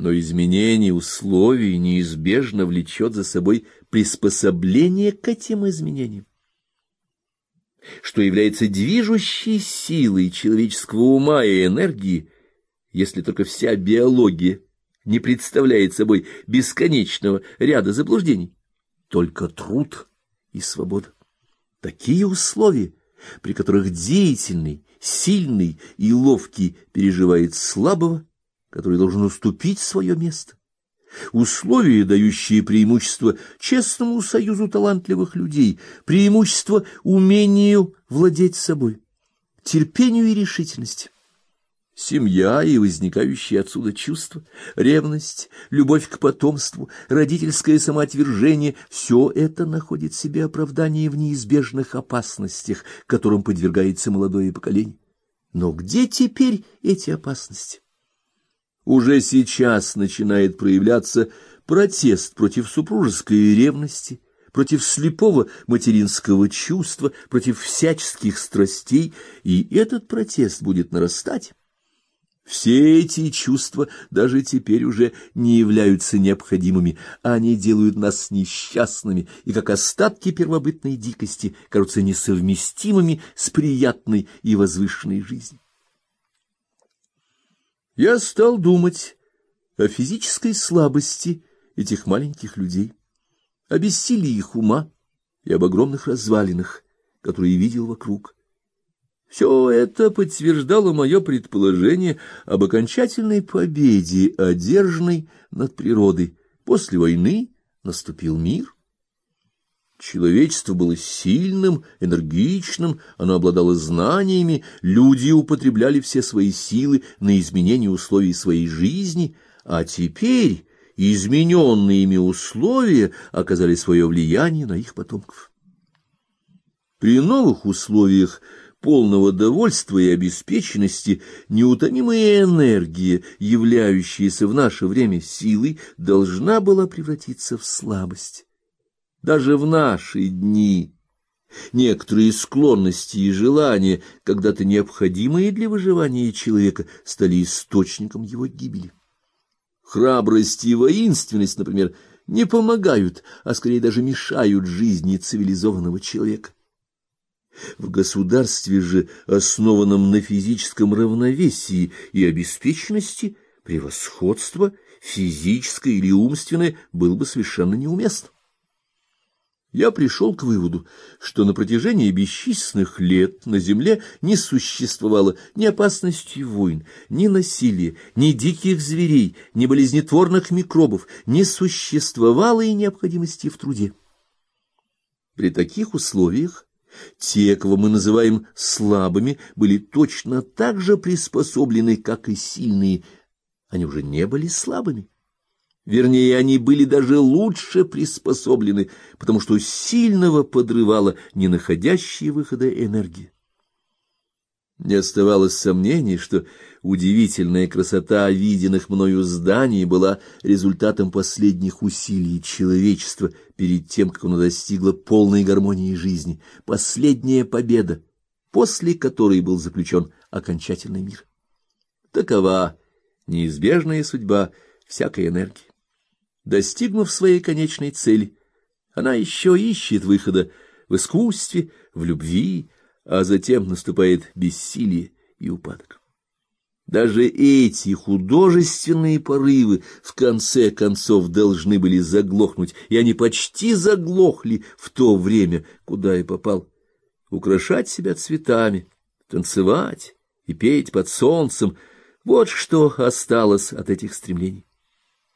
Но изменение условий неизбежно влечет за собой приспособление к этим изменениям, что является движущей силой человеческого ума и энергии, если только вся биология не представляет собой бесконечного ряда заблуждений, только труд и свобода. Такие условия, при которых деятельный, сильный и ловкий переживает слабого, который должен уступить свое место. Условия, дающие преимущество честному союзу талантливых людей, преимущество умению владеть собой, терпению и решительности. Семья и возникающие отсюда чувства, ревность, любовь к потомству, родительское самоотвержение — все это находит себе оправдание в неизбежных опасностях, которым подвергается молодое поколение. Но где теперь эти опасности? Уже сейчас начинает проявляться протест против супружеской ревности, против слепого материнского чувства, против всяческих страстей, и этот протест будет нарастать. Все эти чувства даже теперь уже не являются необходимыми, они делают нас несчастными и, как остатки первобытной дикости, кажутся несовместимыми с приятной и возвышенной жизнью. Я стал думать о физической слабости этих маленьких людей, о бессилии их ума и об огромных развалинах, которые видел вокруг. Все это подтверждало мое предположение об окончательной победе, одержанной над природой. После войны наступил мир. Человечество было сильным, энергичным, оно обладало знаниями, люди употребляли все свои силы на изменение условий своей жизни, а теперь измененные ими условия оказали свое влияние на их потомков. При новых условиях полного довольства и обеспеченности неутомимая энергия, являющаяся в наше время силой, должна была превратиться в слабость. Даже в наши дни некоторые склонности и желания, когда-то необходимые для выживания человека, стали источником его гибели. Храбрость и воинственность, например, не помогают, а скорее даже мешают жизни цивилизованного человека. В государстве же, основанном на физическом равновесии и обеспеченности, превосходство, физическое или умственное, было бы совершенно неуместно. Я пришел к выводу, что на протяжении бесчисленных лет на земле не существовало ни опасности войн, ни насилия, ни диких зверей, ни болезнетворных микробов, не существовало и необходимости в труде. При таких условиях те, кого мы называем слабыми, были точно так же приспособлены, как и сильные. Они уже не были слабыми. Вернее, они были даже лучше приспособлены, потому что сильного подрывала не находящая выхода энергия. Не оставалось сомнений, что удивительная красота виденных мною зданий была результатом последних усилий человечества перед тем, как оно достигло полной гармонии жизни, последняя победа, после которой был заключен окончательный мир. Такова неизбежная судьба всякой энергии. Достигнув своей конечной цели, она еще ищет выхода в искусстве, в любви, а затем наступает бессилие и упадок. Даже эти художественные порывы в конце концов должны были заглохнуть, и они почти заглохли в то время, куда и попал. Украшать себя цветами, танцевать и петь под солнцем — вот что осталось от этих стремлений.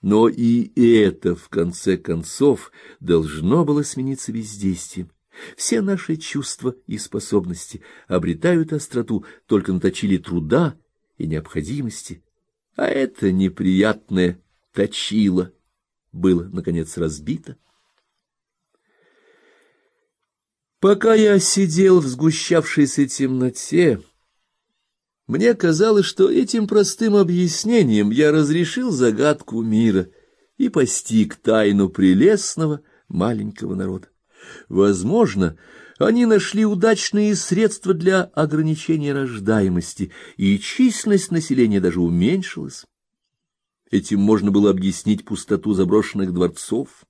Но и это, в конце концов, должно было смениться бездействием. Все наши чувства и способности обретают остроту только на точиле труда и необходимости, а это неприятное точило было, наконец, разбито. Пока я сидел в сгущавшейся темноте, мне казалось, что этим простым объяснением я разрешил загадку мира и постиг тайну прелестного маленького народа. Возможно, они нашли удачные средства для ограничения рождаемости, и численность населения даже уменьшилась. Этим можно было объяснить пустоту заброшенных дворцов,